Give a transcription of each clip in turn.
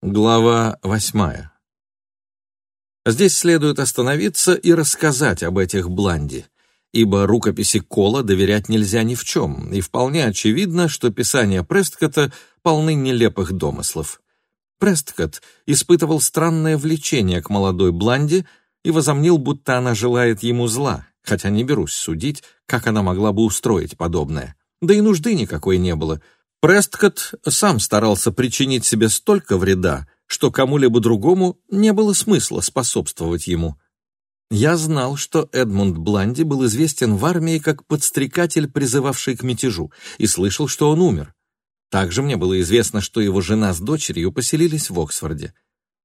Глава восьмая. Здесь следует остановиться и рассказать об этих бланди, ибо рукописи Кола доверять нельзя ни в чем, и вполне очевидно, что писания Престкота полны нелепых домыслов. Престкот испытывал странное влечение к молодой бланди и возомнил, будто она желает ему зла, хотя не берусь судить, как она могла бы устроить подобное. Да и нужды никакой не было — Престкот сам старался причинить себе столько вреда, что кому-либо другому не было смысла способствовать ему. Я знал, что Эдмунд Бланди был известен в армии как подстрекатель, призывавший к мятежу, и слышал, что он умер. Также мне было известно, что его жена с дочерью поселились в Оксфорде.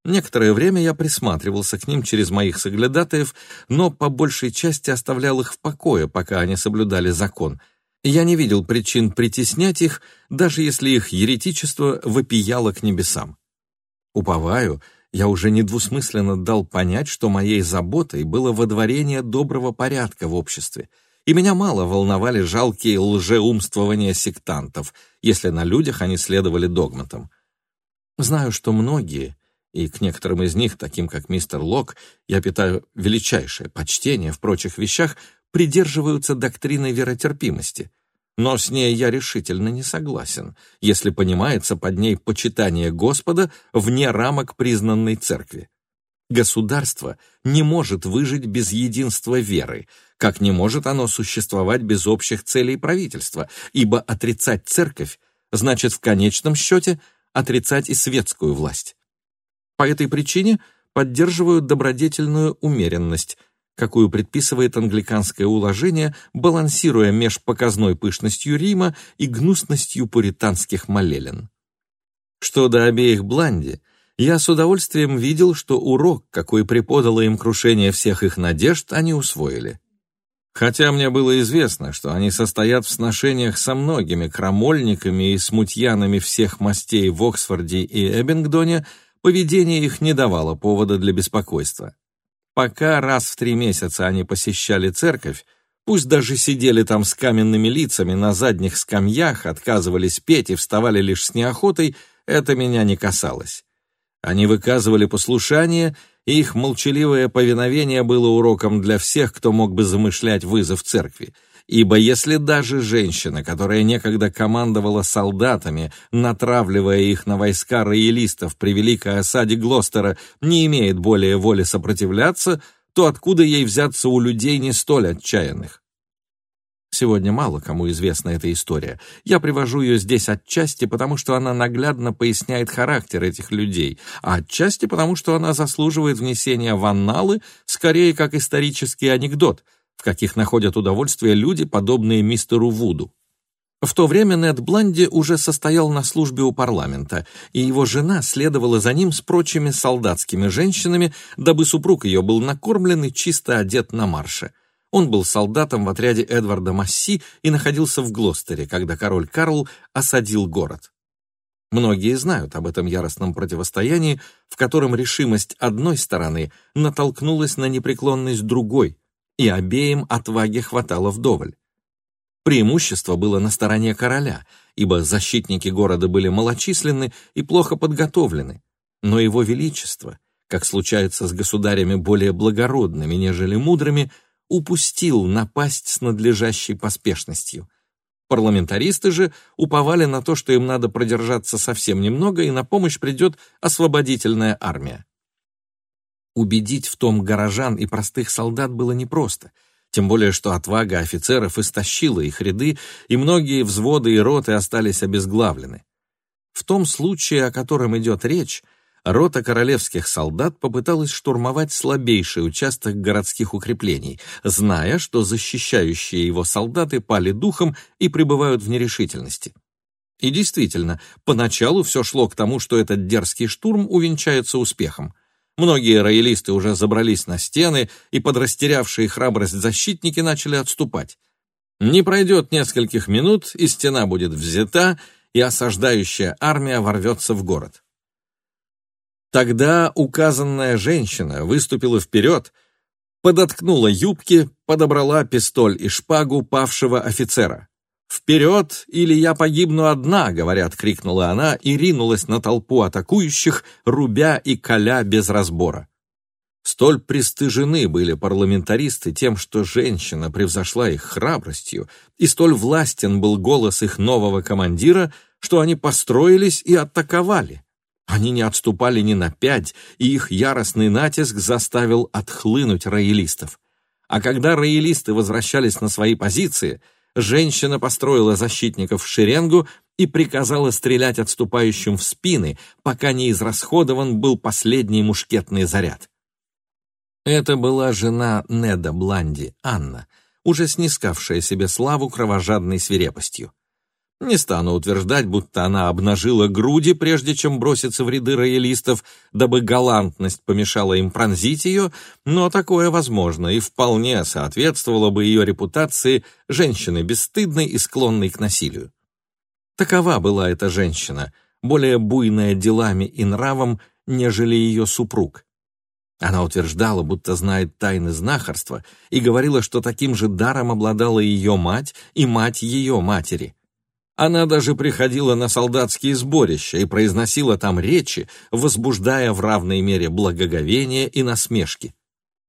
Некоторое время я присматривался к ним через моих соглядатаев, но по большей части оставлял их в покое, пока они соблюдали закон — я не видел причин притеснять их, даже если их еретичество вопияло к небесам. Уповаю, я уже недвусмысленно дал понять, что моей заботой было водворение доброго порядка в обществе, и меня мало волновали жалкие лжеумствования сектантов, если на людях они следовали догматам. Знаю, что многие, и к некоторым из них, таким как мистер Лок, я питаю величайшее почтение в прочих вещах, придерживаются доктрины веротерпимости. Но с ней я решительно не согласен, если понимается под ней почитание Господа вне рамок признанной церкви. Государство не может выжить без единства веры, как не может оно существовать без общих целей правительства, ибо отрицать церковь значит в конечном счете отрицать и светскую власть. По этой причине поддерживают добродетельную умеренность – какую предписывает англиканское уложение, балансируя меж показной пышностью Рима и гнусностью пуританских молелен. Что до обеих Бланди, я с удовольствием видел, что урок, какой преподало им крушение всех их надежд, они усвоили. Хотя мне было известно, что они состоят в сношениях со многими крамольниками и смутьянами всех мастей в Оксфорде и Эббингдоне, поведение их не давало повода для беспокойства. Пока раз в три месяца они посещали церковь, пусть даже сидели там с каменными лицами на задних скамьях, отказывались петь и вставали лишь с неохотой, это меня не касалось. Они выказывали послушание, и их молчаливое повиновение было уроком для всех, кто мог бы замышлять вызов церкви — ибо если даже женщина, которая некогда командовала солдатами, натравливая их на войска роялистов при великой осаде Глостера, не имеет более воли сопротивляться, то откуда ей взяться у людей не столь отчаянных? Сегодня мало кому известна эта история. Я привожу ее здесь отчасти, потому что она наглядно поясняет характер этих людей, а отчасти потому, что она заслуживает внесения в анналы скорее как исторический анекдот — в каких находят удовольствие люди, подобные мистеру Вуду. В то время Нед Бланди уже состоял на службе у парламента, и его жена следовала за ним с прочими солдатскими женщинами, дабы супруг ее был накормлен и чисто одет на марше. Он был солдатом в отряде Эдварда Масси и находился в Глостере, когда король Карл осадил город. Многие знают об этом яростном противостоянии, в котором решимость одной стороны натолкнулась на непреклонность другой, и обеим отваги хватало вдоволь. Преимущество было на стороне короля, ибо защитники города были малочисленны и плохо подготовлены, но его величество, как случается с государями более благородными, нежели мудрыми, упустил напасть с надлежащей поспешностью. Парламентаристы же уповали на то, что им надо продержаться совсем немного, и на помощь придет освободительная армия. Убедить в том горожан и простых солдат было непросто, тем более что отвага офицеров истощила их ряды, и многие взводы и роты остались обезглавлены. В том случае, о котором идет речь, рота королевских солдат попыталась штурмовать слабейший участок городских укреплений, зная, что защищающие его солдаты пали духом и пребывают в нерешительности. И действительно, поначалу все шло к тому, что этот дерзкий штурм увенчается успехом. Многие роялисты уже забрались на стены, и подрастерявшие храбрость защитники начали отступать. Не пройдет нескольких минут, и стена будет взята, и осаждающая армия ворвется в город. Тогда указанная женщина выступила вперед, подоткнула юбки, подобрала пистоль и шпагу павшего офицера. «Вперед, или я погибну одна!» — говорят, крикнула она и ринулась на толпу атакующих, рубя и коля без разбора. Столь пристыжены были парламентаристы тем, что женщина превзошла их храбростью, и столь властен был голос их нового командира, что они построились и атаковали. Они не отступали ни на пять, и их яростный натиск заставил отхлынуть роялистов. А когда роялисты возвращались на свои позиции, женщина построила защитников в шеренгу и приказала стрелять отступающим в спины, пока не израсходован был последний мушкетный заряд. Это была жена Неда Бланди, Анна, уже снискавшая себе славу кровожадной свирепостью. Не стану утверждать, будто она обнажила груди, прежде чем броситься в ряды роялистов, дабы галантность помешала им пронзить ее, но такое возможно и вполне соответствовало бы ее репутации женщины бесстыдной и склонной к насилию. Такова была эта женщина, более буйная делами и нравом, нежели ее супруг. Она утверждала, будто знает тайны знахарства, и говорила, что таким же даром обладала ее мать и мать ее матери. Она даже приходила на солдатские сборища и произносила там речи, возбуждая в равной мере благоговение и насмешки.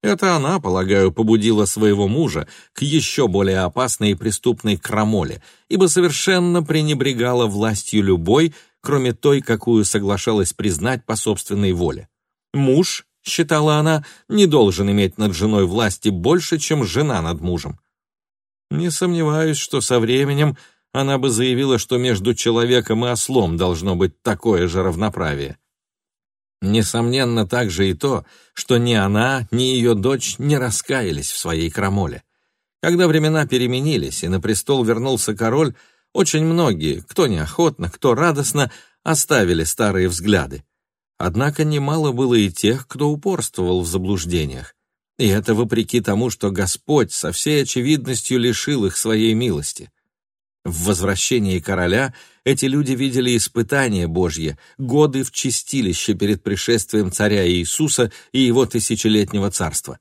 Это она, полагаю, побудила своего мужа к еще более опасной и преступной крамоле, ибо совершенно пренебрегала властью любой, кроме той, какую соглашалась признать по собственной воле. Муж считала она, не должен иметь над женой власти больше, чем жена над мужем. Не сомневаюсь, что со временем она бы заявила, что между человеком и ослом должно быть такое же равноправие. Несомненно также и то, что ни она, ни ее дочь не раскаялись в своей крамоле. Когда времена переменились и на престол вернулся король, очень многие, кто неохотно, кто радостно, оставили старые взгляды. Однако немало было и тех, кто упорствовал в заблуждениях. И это вопреки тому, что Господь со всей очевидностью лишил их своей милости. В возвращении короля эти люди видели испытание Божье, годы в чистилище перед пришествием царя Иисуса и его тысячелетнего царства.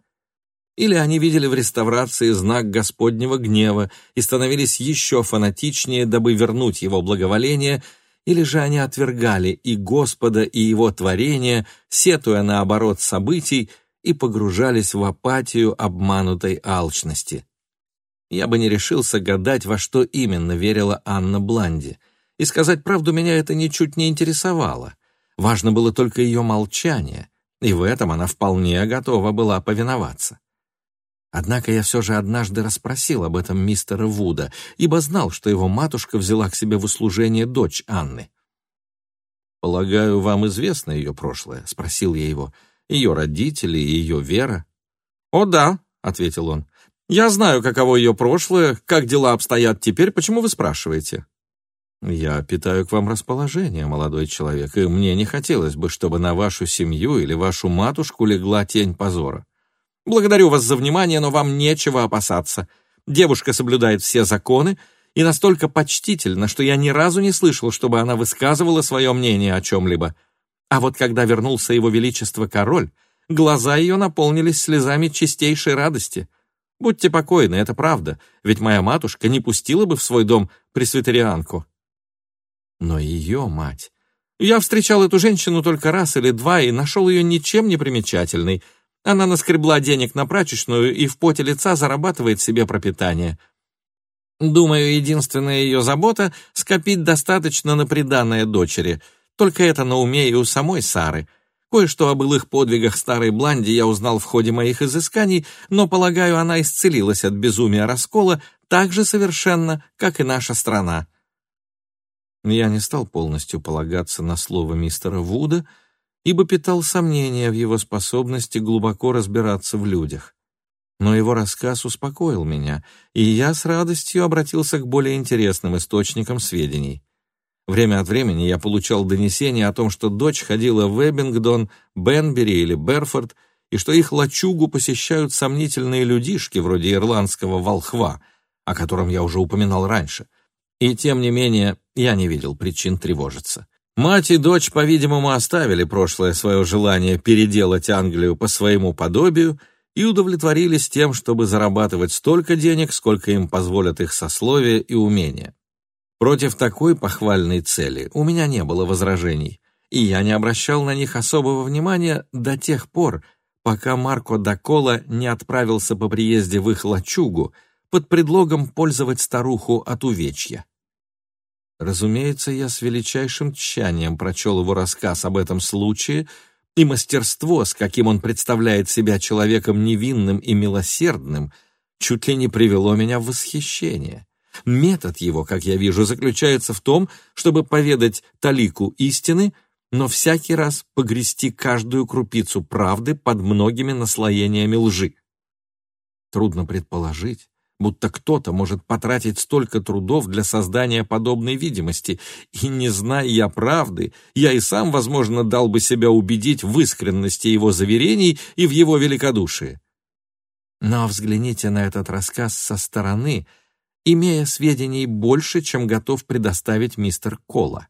Или они видели в реставрации знак Господнего гнева и становились еще фанатичнее, дабы вернуть его благоволение – или же они отвергали и Господа, и Его творение, сетуя на оборот событий, и погружались в апатию обманутой алчности. Я бы не решился гадать, во что именно верила Анна Бланди, и сказать правду меня это ничуть не интересовало. Важно было только ее молчание, и в этом она вполне готова была повиноваться. Однако я все же однажды расспросил об этом мистера Вуда, ибо знал, что его матушка взяла к себе в услужение дочь Анны. «Полагаю, вам известно ее прошлое?» — спросил я его. «Ее родители и ее вера?» «О да», — ответил он. «Я знаю, каково ее прошлое, как дела обстоят теперь. Почему вы спрашиваете?» «Я питаю к вам расположение, молодой человек, и мне не хотелось бы, чтобы на вашу семью или вашу матушку легла тень позора. Благодарю вас за внимание, но вам нечего опасаться. Девушка соблюдает все законы и настолько почтительна, что я ни разу не слышал, чтобы она высказывала свое мнение о чем-либо. А вот когда вернулся его величество король, глаза ее наполнились слезами чистейшей радости. Будьте покойны, это правда, ведь моя матушка не пустила бы в свой дом пресвитерианку. Но ее мать... Я встречал эту женщину только раз или два и нашел ее ничем не примечательной — она наскребла денег на прачечную и в поте лица зарабатывает себе пропитание. Думаю, единственная ее забота — скопить достаточно на приданное дочери. Только это на уме и у самой Сары. Кое-что о былых подвигах старой Бланди я узнал в ходе моих изысканий, но, полагаю, она исцелилась от безумия раскола так же совершенно, как и наша страна. Я не стал полностью полагаться на слово мистера Вуда — ибо питал сомнения в его способности глубоко разбираться в людях. Но его рассказ успокоил меня, и я с радостью обратился к более интересным источникам сведений. Время от времени я получал донесения о том, что дочь ходила в Эббингдон, Бенбери или Берфорд, и что их лачугу посещают сомнительные людишки вроде ирландского волхва, о котором я уже упоминал раньше. И тем не менее я не видел причин тревожиться. Мать и дочь, по-видимому, оставили прошлое свое желание переделать Англию по своему подобию и удовлетворились тем, чтобы зарабатывать столько денег, сколько им позволят их сословие и умения. Против такой похвальной цели у меня не было возражений, и я не обращал на них особого внимания до тех пор, пока Марко Дакола не отправился по приезде в их лачугу под предлогом пользовать старуху от увечья. Разумеется, я с величайшим тщанием прочел его рассказ об этом случае, и мастерство, с каким он представляет себя человеком невинным и милосердным, чуть ли не привело меня в восхищение. Метод его, как я вижу, заключается в том, чтобы поведать талику истины, но всякий раз погрести каждую крупицу правды под многими наслоениями лжи. Трудно предположить, будто кто-то может потратить столько трудов для создания подобной видимости, и, не зная я правды, я и сам, возможно, дал бы себя убедить в искренности его заверений и в его великодушии. Но взгляните на этот рассказ со стороны, имея сведений больше, чем готов предоставить мистер Кола.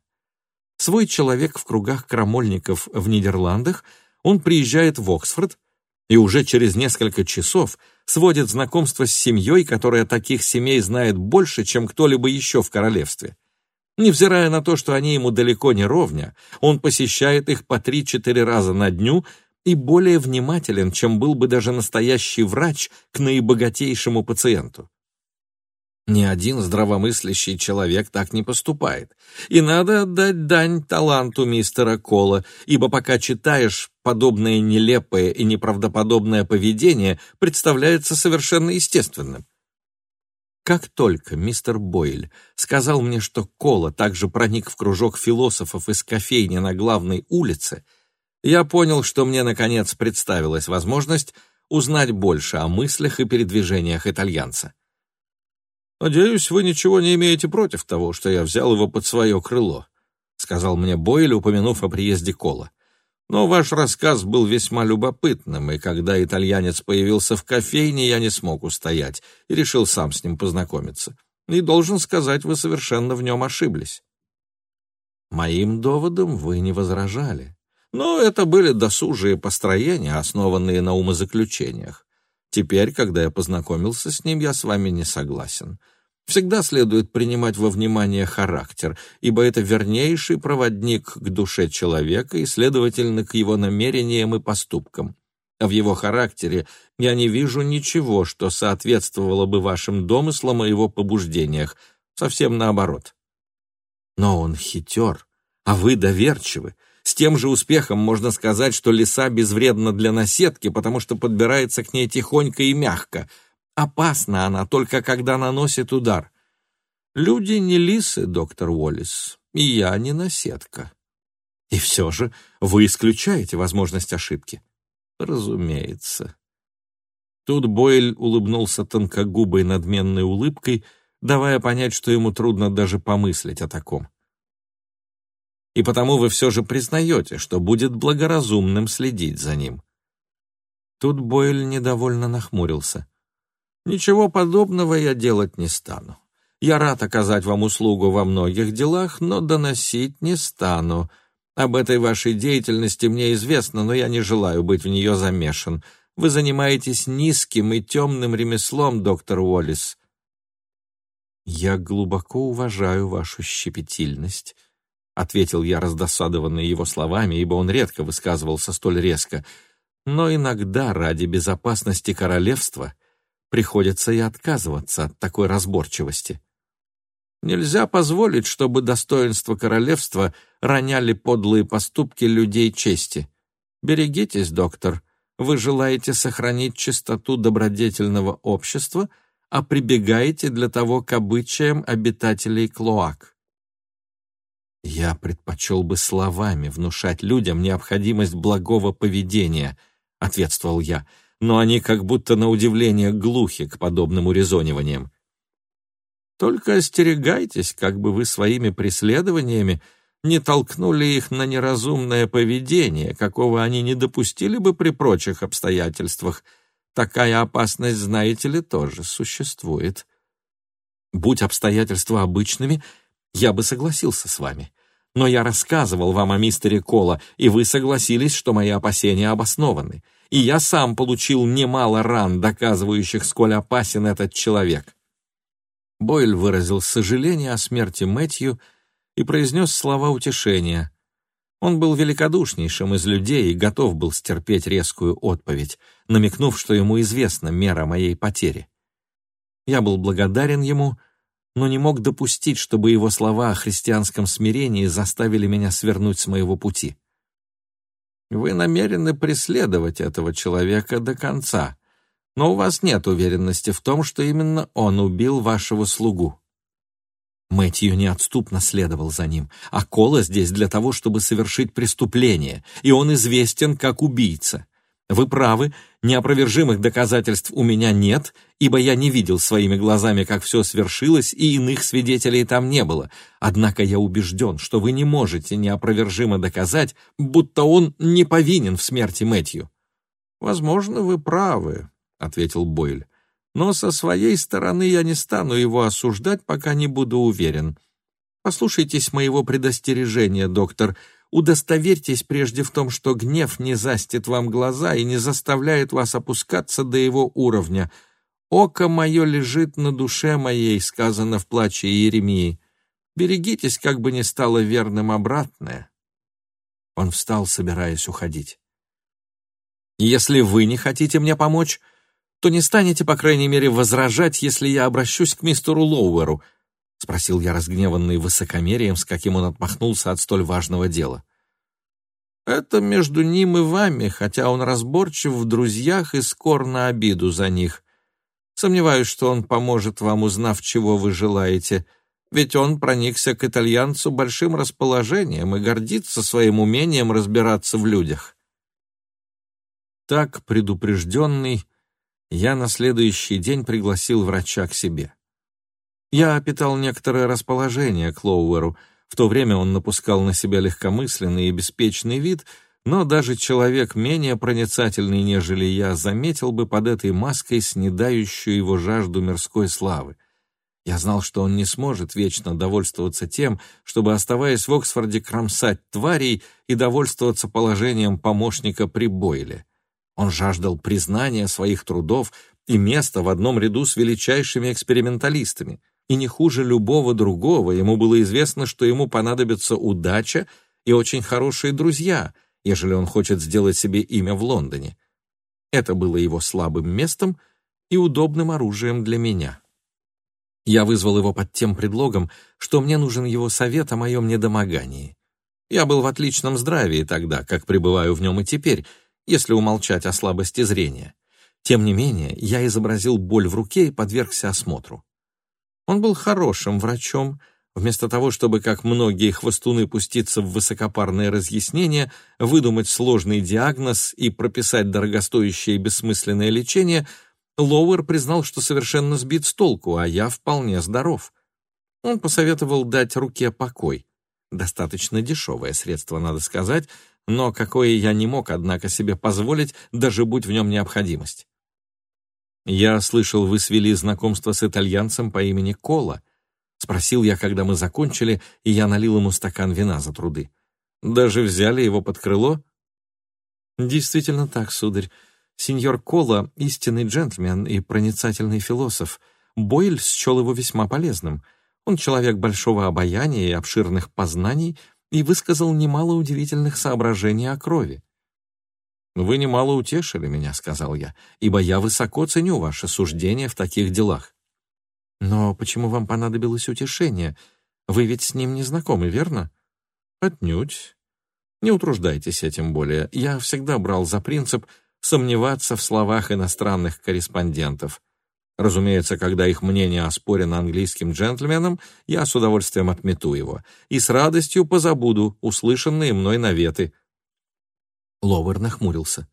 Свой человек в кругах крамольников в Нидерландах, он приезжает в Оксфорд, и уже через несколько часов сводит знакомство с семьей, которая таких семей знает больше, чем кто-либо еще в королевстве. Невзирая на то, что они ему далеко не ровня, он посещает их по три-четыре раза на дню и более внимателен, чем был бы даже настоящий врач к наибогатейшему пациенту. Ни один здравомыслящий человек так не поступает. И надо отдать дань таланту мистера Кола, ибо пока читаешь, подобное нелепое и неправдоподобное поведение представляется совершенно естественным. Как только мистер Бойль сказал мне, что Кола также проник в кружок философов из кофейни на главной улице, я понял, что мне, наконец, представилась возможность узнать больше о мыслях и передвижениях итальянца. «Надеюсь, вы ничего не имеете против того, что я взял его под свое крыло», сказал мне Бойль, упомянув о приезде Кола. «Но ваш рассказ был весьма любопытным, и когда итальянец появился в кофейне, я не смог устоять и решил сам с ним познакомиться. И, должен сказать, вы совершенно в нем ошиблись». Моим доводом вы не возражали. Но это были досужие построения, основанные на умозаключениях. Теперь, когда я познакомился с ним, я с вами не согласен. Всегда следует принимать во внимание характер, ибо это вернейший проводник к душе человека и, следовательно, к его намерениям и поступкам. А в его характере я не вижу ничего, что соответствовало бы вашим домыслам и его побуждениях, совсем наоборот. Но он хитер, а вы доверчивы. С тем же успехом можно сказать, что лиса безвредна для наседки, потому что подбирается к ней тихонько и мягко — Опасна она только когда наносит удар. Люди не лисы, доктор Уоллес, и я не наседка. И все же вы исключаете возможность ошибки. Разумеется. Тут Бойль улыбнулся тонкогубой надменной улыбкой, давая понять, что ему трудно даже помыслить о таком. И потому вы все же признаете, что будет благоразумным следить за ним. Тут Бойль недовольно нахмурился. Ничего подобного я делать не стану. Я рад оказать вам услугу во многих делах, но доносить не стану. Об этой вашей деятельности мне известно, но я не желаю быть в нее замешан. Вы занимаетесь низким и темным ремеслом, доктор Уоллес. Я глубоко уважаю вашу щепетильность, — ответил я, раздосадованный его словами, ибо он редко высказывался столь резко. Но иногда ради безопасности королевства — приходится и отказываться от такой разборчивости. Нельзя позволить, чтобы достоинство королевства роняли подлые поступки людей чести. Берегитесь, доктор, вы желаете сохранить чистоту добродетельного общества, а прибегаете для того к обычаям обитателей клоак. Я предпочел бы словами внушать людям необходимость благого поведения, ответствовал я, — но они как будто на удивление глухи к подобным урезониваниям. Только остерегайтесь, как бы вы своими преследованиями не толкнули их на неразумное поведение, какого они не допустили бы при прочих обстоятельствах. Такая опасность, знаете ли, тоже существует. Будь обстоятельства обычными, я бы согласился с вами. Но я рассказывал вам о мистере Кола, и вы согласились, что мои опасения обоснованы и я сам получил немало ран, доказывающих, сколь опасен этот человек». Бойль выразил сожаление о смерти Мэтью и произнес слова утешения. Он был великодушнейшим из людей и готов был стерпеть резкую отповедь, намекнув, что ему известна мера моей потери. Я был благодарен ему, но не мог допустить, чтобы его слова о христианском смирении заставили меня свернуть с моего пути. Вы намерены преследовать этого человека до конца, но у вас нет уверенности в том, что именно он убил вашего слугу. Мэтью неотступно следовал за ним, а Кола здесь для того, чтобы совершить преступление, и он известен как убийца. Вы правы, неопровержимых доказательств у меня нет, ибо я не видел своими глазами, как все свершилось, и иных свидетелей там не было. Однако я убежден, что вы не можете неопровержимо доказать, будто он не повинен в смерти Мэтью. «Возможно, вы правы», — ответил Бойль. «Но со своей стороны я не стану его осуждать, пока не буду уверен. Послушайтесь моего предостережения, доктор удостоверьтесь прежде в том, что гнев не застит вам глаза и не заставляет вас опускаться до его уровня. «Око мое лежит на душе моей», — сказано в плаче Иеремии. «Берегитесь, как бы ни стало верным обратное». Он встал, собираясь уходить. «Если вы не хотите мне помочь, то не станете, по крайней мере, возражать, если я обращусь к мистеру Лоуэру», — спросил я разгневанный высокомерием, с каким он отмахнулся от столь важного дела. «Это между ним и вами, хотя он разборчив в друзьях и скор на обиду за них. Сомневаюсь, что он поможет вам, узнав, чего вы желаете, ведь он проникся к итальянцу большим расположением и гордится своим умением разбираться в людях». Так, предупрежденный, я на следующий день пригласил врача к себе. Я питал некоторое расположение к Лоуэру. В то время он напускал на себя легкомысленный и беспечный вид, но даже человек менее проницательный, нежели я, заметил бы под этой маской снедающую его жажду мирской славы. Я знал, что он не сможет вечно довольствоваться тем, чтобы, оставаясь в Оксфорде, кромсать тварей и довольствоваться положением помощника при Бойле. Он жаждал признания своих трудов и места в одном ряду с величайшими эксперименталистами — и не хуже любого другого ему было известно, что ему понадобится удача и очень хорошие друзья, ежели он хочет сделать себе имя в Лондоне. Это было его слабым местом и удобным оружием для меня. Я вызвал его под тем предлогом, что мне нужен его совет о моем недомогании. Я был в отличном здравии тогда, как пребываю в нем и теперь, если умолчать о слабости зрения. Тем не менее, я изобразил боль в руке и подвергся осмотру. Он был хорошим врачом, вместо того, чтобы, как многие хвостуны, пуститься в высокопарные разъяснения, выдумать сложный диагноз и прописать дорогостоящее и бессмысленное лечение, Лоуэр признал, что совершенно сбит с толку, а я вполне здоров. Он посоветовал дать руке покой. Достаточно дешевое средство, надо сказать, но какое я не мог, однако, себе позволить, даже будь в нем необходимость. «Я слышал, вы свели знакомство с итальянцем по имени Кола», — спросил я, когда мы закончили, и я налил ему стакан вина за труды. «Даже взяли его под крыло?» «Действительно так, сударь. Сеньор Кола — истинный джентльмен и проницательный философ. Бойль счел его весьма полезным. Он человек большого обаяния и обширных познаний и высказал немало удивительных соображений о крови. «Вы немало утешили меня», — сказал я, «ибо я высоко ценю ваше суждение в таких делах». «Но почему вам понадобилось утешение? Вы ведь с ним не знакомы, верно?» «Отнюдь. Не утруждайтесь этим более. Я всегда брал за принцип сомневаться в словах иностранных корреспондентов. Разумеется, когда их мнение оспорено английским джентльменом, я с удовольствием отмету его и с радостью позабуду услышанные мной наветы, Ловер нахмурился.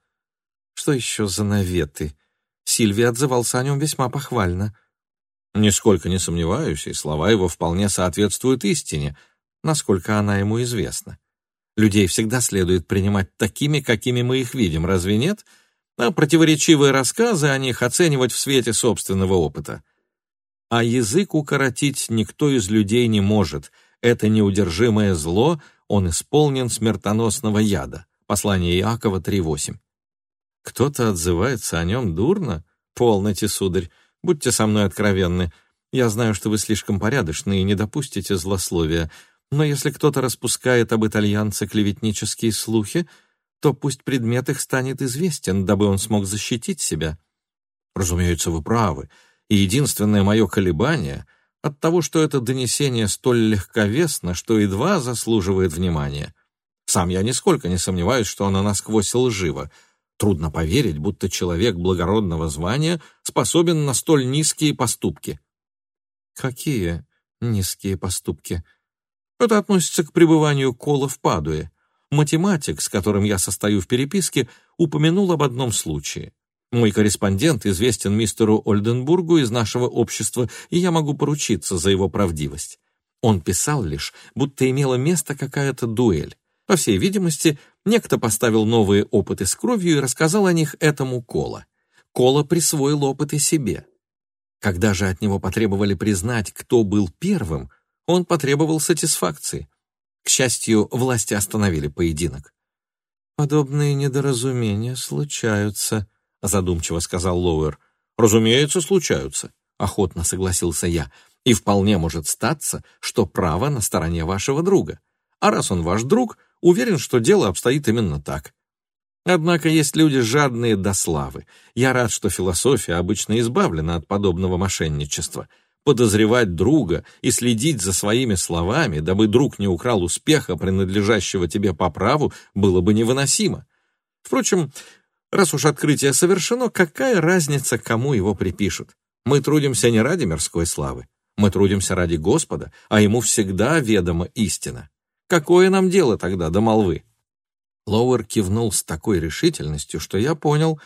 «Что еще за наветы?» Сильвия отзывался о нем весьма похвально. «Нисколько не сомневаюсь, и слова его вполне соответствуют истине, насколько она ему известна. Людей всегда следует принимать такими, какими мы их видим, разве нет? А противоречивые рассказы о них оценивать в свете собственного опыта. А язык укоротить никто из людей не может. Это неудержимое зло, он исполнен смертоносного яда. Послание Иакова 3.8. Кто-то отзывается о нем дурно? Полноте, сударь, будьте со мной откровенны. Я знаю, что вы слишком порядочны и не допустите злословия, но если кто-то распускает об итальянце клеветнические слухи, то пусть предмет их станет известен, дабы он смог защитить себя. Разумеется, вы правы, и единственное мое колебание от того, что это донесение столь легковесно, что едва заслуживает внимания. Сам я нисколько не сомневаюсь, что оно насквозь лживо. Трудно поверить, будто человек благородного звания способен на столь низкие поступки. Какие низкие поступки? Это относится к пребыванию Кола в Падуе. Математик, с которым я состою в переписке, упомянул об одном случае. Мой корреспондент известен мистеру Ольденбургу из нашего общества, и я могу поручиться за его правдивость. Он писал лишь, будто имела место какая-то дуэль. По всей видимости, некто поставил новые опыты с кровью и рассказал о них этому Кола. Кола присвоил опыты себе. Когда же от него потребовали признать, кто был первым, он потребовал сатисфакции. К счастью, власти остановили поединок. «Подобные недоразумения случаются», — задумчиво сказал Лоуэр. «Разумеется, случаются», — охотно согласился я. «И вполне может статься, что право на стороне вашего друга. А раз он ваш друг, уверен, что дело обстоит именно так. Однако есть люди жадные до славы. Я рад, что философия обычно избавлена от подобного мошенничества. Подозревать друга и следить за своими словами, дабы друг не украл успеха, принадлежащего тебе по праву, было бы невыносимо. Впрочем, Раз уж открытие совершено, какая разница, кому его припишут? Мы трудимся не ради мирской славы, мы трудимся ради Господа, а ему всегда ведома истина. Какое нам дело тогда до молвы?» Лоуэр кивнул с такой решительностью, что я понял,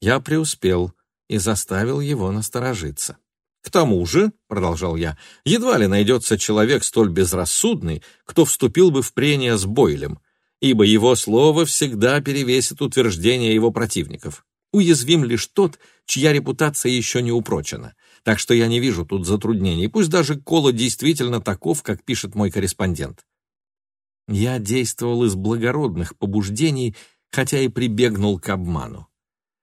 я преуспел и заставил его насторожиться. «К тому же», — продолжал я, — «едва ли найдется человек столь безрассудный, кто вступил бы в прения с Бойлем, ибо его слово всегда перевесит утверждения его противников. Уязвим лишь тот, чья репутация еще не упрочена. Так что я не вижу тут затруднений, пусть даже Кола действительно таков, как пишет мой корреспондент. Я действовал из благородных побуждений, хотя и прибегнул к обману.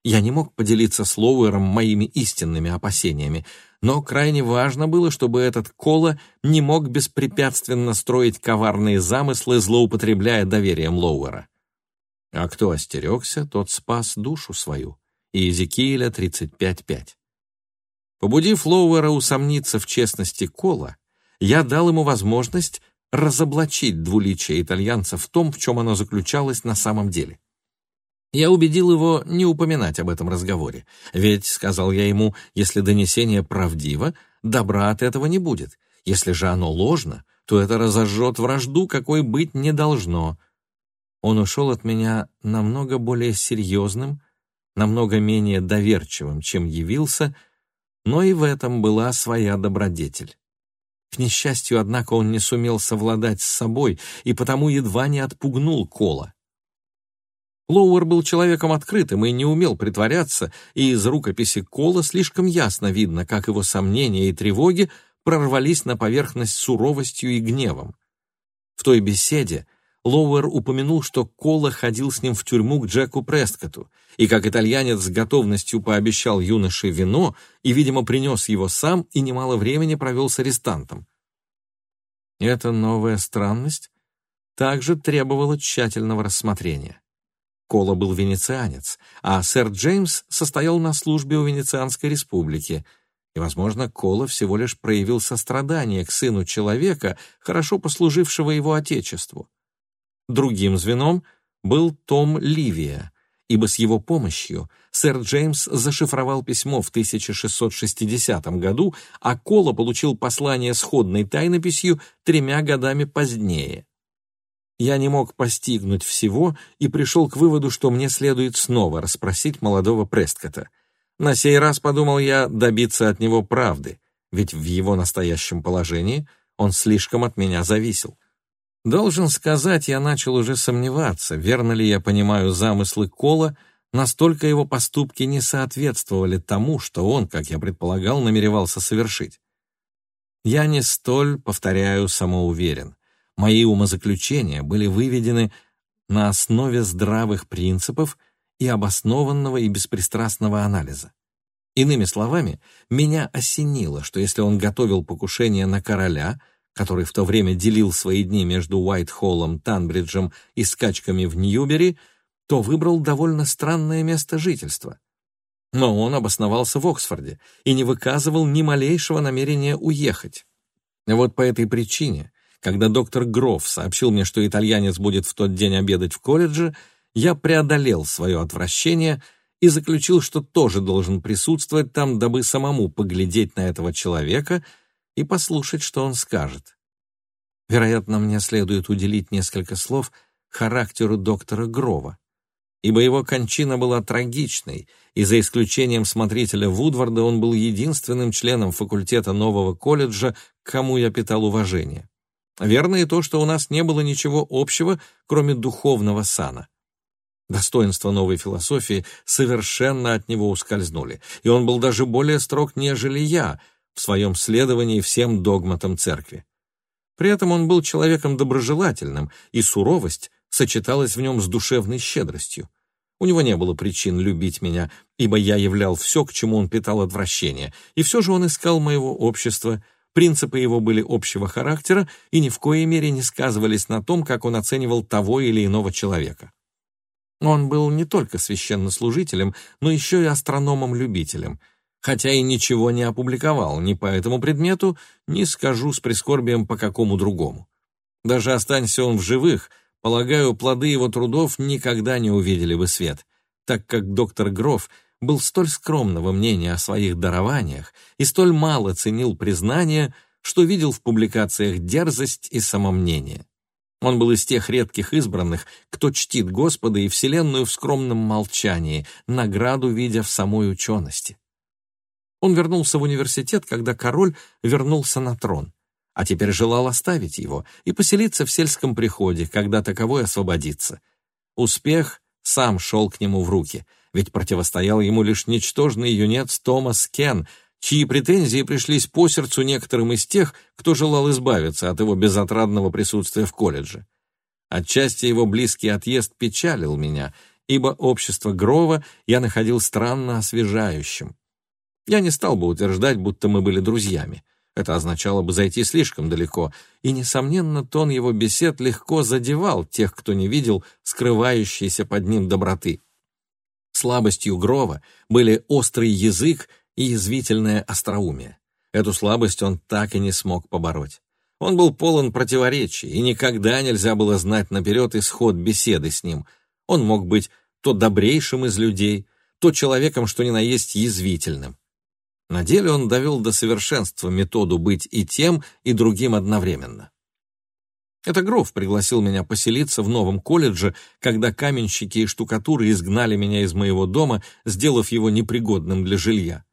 Я не мог поделиться с Лоуэром моими истинными опасениями, но крайне важно было, чтобы этот Кола не мог беспрепятственно строить коварные замыслы, злоупотребляя доверием Лоуэра. А кто остерегся, тот спас душу свою. Иезекииля 35.5. Побудив Лоуэра усомниться в честности Кола, я дал ему возможность разоблачить двуличие итальянца в том, в чем оно заключалось на самом деле. Я убедил его не упоминать об этом разговоре, ведь, сказал я ему, если донесение правдиво, добра от этого не будет. Если же оно ложно, то это разожжет вражду, какой быть не должно. Он ушел от меня намного более серьезным, намного менее доверчивым, чем явился, но и в этом была своя добродетель. К несчастью, однако, он не сумел совладать с собой и потому едва не отпугнул Кола. Лоуэр был человеком открытым и не умел притворяться, и из рукописи Кола слишком ясно видно, как его сомнения и тревоги прорвались на поверхность суровостью и гневом. В той беседе Лоуэр упомянул, что Кола ходил с ним в тюрьму к Джеку Престкоту, и как итальянец с готовностью пообещал юноше вино и, видимо, принес его сам и немало времени провел с арестантом. Эта новая странность также требовала тщательного рассмотрения. Кола был венецианец, а сэр Джеймс состоял на службе у Венецианской республики, и, возможно, Кола всего лишь проявил сострадание к сыну человека, хорошо послужившего его отечеству. Другим звеном был Том Ливия, ибо с его помощью сэр Джеймс зашифровал письмо в 1660 году, а Кола получил послание сходной тайнописью тремя годами позднее. Я не мог постигнуть всего и пришел к выводу, что мне следует снова расспросить молодого Престкота. На сей раз, подумал я, добиться от него правды, ведь в его настоящем положении он слишком от меня зависел. Должен сказать, я начал уже сомневаться, верно ли я понимаю замыслы Кола, настолько его поступки не соответствовали тому, что он, как я предполагал, намеревался совершить. Я не столь, повторяю, самоуверен. Мои умозаключения были выведены на основе здравых принципов и обоснованного и беспристрастного анализа. Иными словами, меня осенило, что если он готовил покушение на короля, который в то время делил свои дни между Уайт-Холлом, Танбриджем и скачками в Ньюбери, то выбрал довольно странное место жительства. Но он обосновался в Оксфорде и не выказывал ни малейшего намерения уехать. Вот по этой причине, когда доктор Гроф сообщил мне, что итальянец будет в тот день обедать в колледже, я преодолел свое отвращение и заключил, что тоже должен присутствовать там, дабы самому поглядеть на этого человека и послушать, что он скажет. Вероятно, мне следует уделить несколько слов характеру доктора Грова, ибо его кончина была трагичной, и за исключением смотрителя Вудварда он был единственным членом факультета нового колледжа, к кому я питал уважение. Верно и то, что у нас не было ничего общего, кроме духовного сана. Достоинства новой философии совершенно от него ускользнули, и он был даже более строг, нежели я, в своем следовании всем догматам церкви. При этом он был человеком доброжелательным, и суровость сочеталась в нем с душевной щедростью. У него не было причин любить меня, ибо я являл все, к чему он питал отвращение, и все же он искал моего общества, принципы его были общего характера и ни в коей мере не сказывались на том, как он оценивал того или иного человека. Он был не только священнослужителем, но еще и астрономом-любителем, хотя и ничего не опубликовал ни по этому предмету, ни скажу с прискорбием по какому другому. Даже останься он в живых, полагаю, плоды его трудов никогда не увидели бы свет, так как доктор Гроф был столь скромного мнения о своих дарованиях и столь мало ценил признания, что видел в публикациях дерзость и самомнение. Он был из тех редких избранных, кто чтит Господа и Вселенную в скромном молчании, награду видя в самой учености. Он вернулся в университет, когда король вернулся на трон, а теперь желал оставить его и поселиться в сельском приходе, когда таковой освободится. Успех сам шел к нему в руки, ведь противостоял ему лишь ничтожный юнец Томас Кен, чьи претензии пришлись по сердцу некоторым из тех, кто желал избавиться от его безотрадного присутствия в колледже. Отчасти его близкий отъезд печалил меня, ибо общество Грова я находил странно освежающим. Я не стал бы утверждать, будто мы были друзьями. Это означало бы зайти слишком далеко, и, несомненно, тон его бесед легко задевал тех, кто не видел скрывающейся под ним доброты. Слабостью Грова были острый язык и язвительное остроумие. Эту слабость он так и не смог побороть. Он был полон противоречий, и никогда нельзя было знать наперед исход беседы с ним. Он мог быть то добрейшим из людей, то человеком, что ни на есть язвительным. На деле он довел до совершенства методу быть и тем, и другим одновременно. Это Гров пригласил меня поселиться в новом колледже, когда каменщики и штукатуры изгнали меня из моего дома, сделав его непригодным для жилья.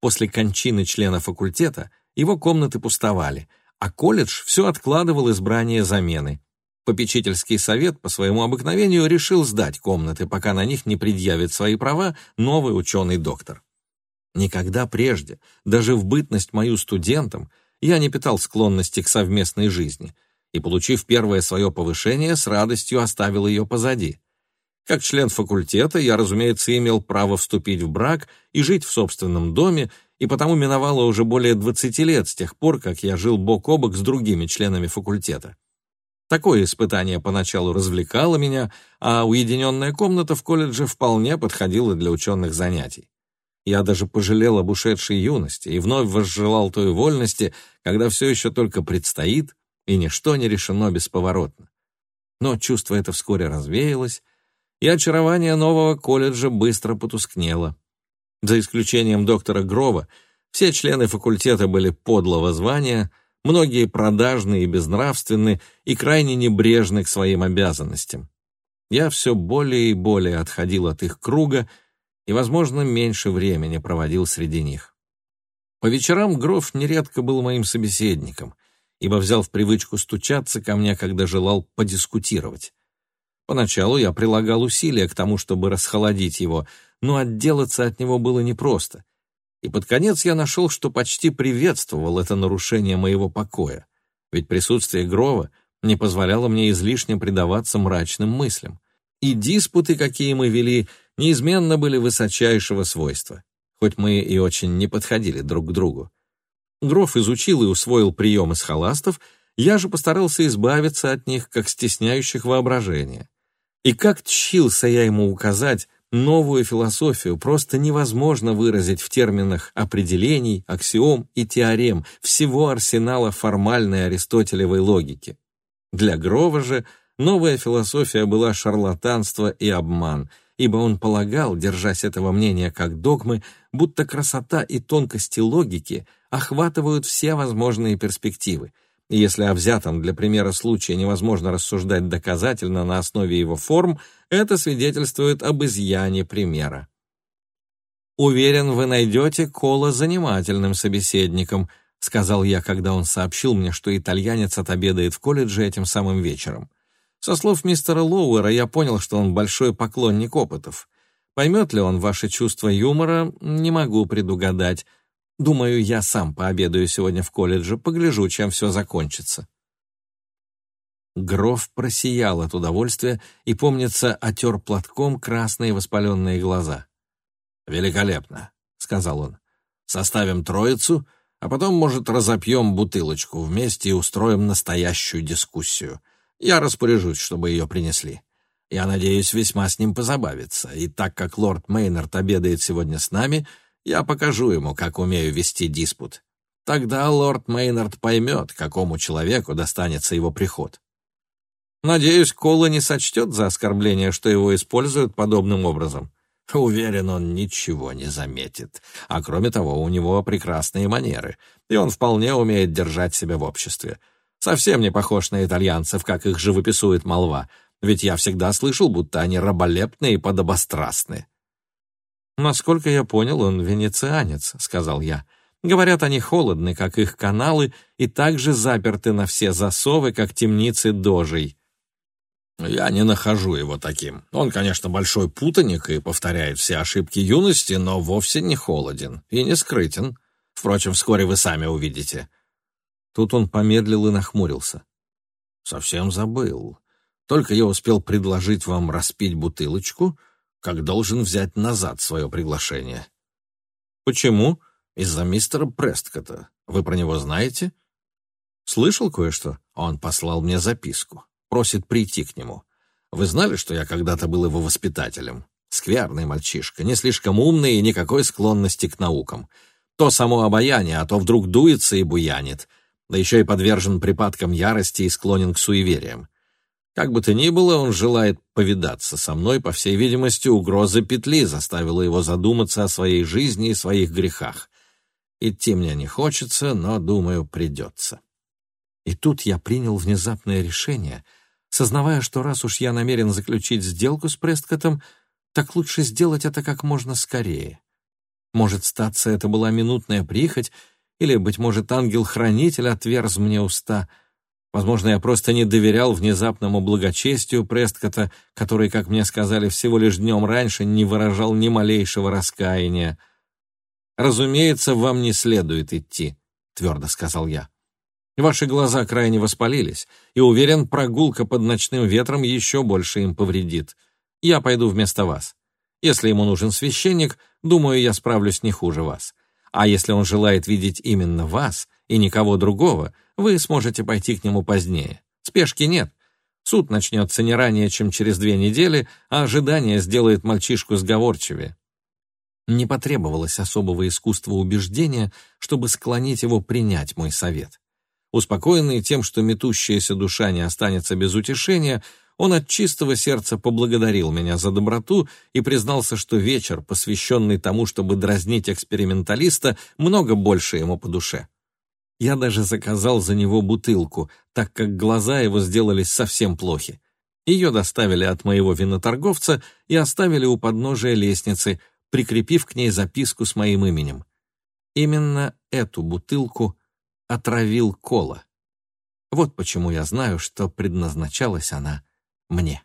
После кончины члена факультета его комнаты пустовали, а колледж все откладывал избрание замены. Попечительский совет по своему обыкновению решил сдать комнаты, пока на них не предъявит свои права новый ученый-доктор. Никогда прежде, даже в бытность мою студентом, я не питал склонности к совместной жизни и, получив первое свое повышение, с радостью оставил ее позади. Как член факультета я, разумеется, имел право вступить в брак и жить в собственном доме, и потому миновало уже более 20 лет с тех пор, как я жил бок о бок с другими членами факультета. Такое испытание поначалу развлекало меня, а уединенная комната в колледже вполне подходила для ученых занятий. Я даже пожалел об ушедшей юности и вновь возжелал той вольности, когда все еще только предстоит, и ничто не решено бесповоротно. Но чувство это вскоре развеялось, и очарование нового колледжа быстро потускнело. За исключением доктора Грова, все члены факультета были подлого звания, многие продажны и безнравственны и крайне небрежны к своим обязанностям. Я все более и более отходил от их круга и, возможно, меньше времени проводил среди них. По вечерам Гров нередко был моим собеседником, ибо взял в привычку стучаться ко мне, когда желал подискутировать. Поначалу я прилагал усилия к тому, чтобы расхолодить его, но отделаться от него было непросто. И под конец я нашел, что почти приветствовал это нарушение моего покоя, ведь присутствие Грова не позволяло мне излишне предаваться мрачным мыслям. И диспуты, какие мы вели, неизменно были высочайшего свойства, хоть мы и очень не подходили друг к другу. Гроф изучил и усвоил приемы схоластов, я же постарался избавиться от них, как стесняющих воображения. И как тщился я ему указать, новую философию просто невозможно выразить в терминах определений, аксиом и теорем всего арсенала формальной аристотелевой логики. Для Грова же новая философия была шарлатанство и обман, ибо он полагал, держась этого мнения как догмы, будто красота и тонкости логики охватывают все возможные перспективы — и если о взятом для примера случае невозможно рассуждать доказательно на основе его форм, это свидетельствует об изъяне примера. «Уверен, вы найдете Кола занимательным собеседником», сказал я, когда он сообщил мне, что итальянец отобедает в колледже этим самым вечером. Со слов мистера Лоуэра я понял, что он большой поклонник опытов. Поймет ли он ваше чувство юмора, не могу предугадать, Думаю, я сам пообедаю сегодня в колледже, погляжу, чем все закончится». Гроф просиял от удовольствия и, помнится, отер платком красные воспаленные глаза. «Великолепно», — сказал он. «Составим троицу, а потом, может, разопьем бутылочку вместе и устроим настоящую дискуссию. Я распоряжусь, чтобы ее принесли. Я надеюсь весьма с ним позабавиться, и так как лорд Мейнард обедает сегодня с нами, — я покажу ему, как умею вести диспут. Тогда лорд Мейнард поймет, какому человеку достанется его приход. Надеюсь, Кола не сочтет за оскорбление, что его используют подобным образом. Уверен, он ничего не заметит. А кроме того, у него прекрасные манеры, и он вполне умеет держать себя в обществе. Совсем не похож на итальянцев, как их живописует молва, ведь я всегда слышал, будто они раболепны и подобострастны. «Насколько я понял, он венецианец», — сказал я. «Говорят, они холодны, как их каналы, и также заперты на все засовы, как темницы дожей». «Я не нахожу его таким. Он, конечно, большой путаник и повторяет все ошибки юности, но вовсе не холоден и не скрытен. Впрочем, вскоре вы сами увидите». Тут он помедлил и нахмурился. «Совсем забыл. Только я успел предложить вам распить бутылочку, как должен взять назад свое приглашение. Почему? Из-за мистера Престкота. Вы про него знаете? Слышал кое-что? Он послал мне записку. Просит прийти к нему. Вы знали, что я когда-то был его воспитателем? Скверный мальчишка, не слишком умный и никакой склонности к наукам. То само обаяние, а то вдруг дуется и буянит. Да еще и подвержен припадкам ярости и склонен к суевериям. Как бы то ни было, он желает повидаться со мной, по всей видимости, угроза петли заставила его задуматься о своей жизни и своих грехах. Идти мне не хочется, но, думаю, придется. И тут я принял внезапное решение, сознавая, что раз уж я намерен заключить сделку с Престкотом, так лучше сделать это как можно скорее. Может, статься это была минутная прихоть, или, быть может, ангел-хранитель отверз мне уста — Возможно, я просто не доверял внезапному благочестию Престкота, который, как мне сказали, всего лишь днем раньше не выражал ни малейшего раскаяния. «Разумеется, вам не следует идти», — твердо сказал я. «Ваши глаза крайне воспалились, и, уверен, прогулка под ночным ветром еще больше им повредит. Я пойду вместо вас. Если ему нужен священник, думаю, я справлюсь не хуже вас. А если он желает видеть именно вас и никого другого, вы сможете пойти к нему позднее. Спешки нет. Суд начнется не ранее, чем через две недели, а ожидание сделает мальчишку сговорчивее. Не потребовалось особого искусства убеждения, чтобы склонить его принять мой совет. Успокоенный тем, что метущаяся душа не останется без утешения, он от чистого сердца поблагодарил меня за доброту и признался, что вечер, посвященный тому, чтобы дразнить эксперименталиста, много больше ему по душе. Я даже заказал за него бутылку, так как глаза его сделались совсем плохи. Ее доставили от моего виноторговца и оставили у подножия лестницы, прикрепив к ней записку с моим именем. Именно эту бутылку отравил Кола. Вот почему я знаю, что предназначалась она мне.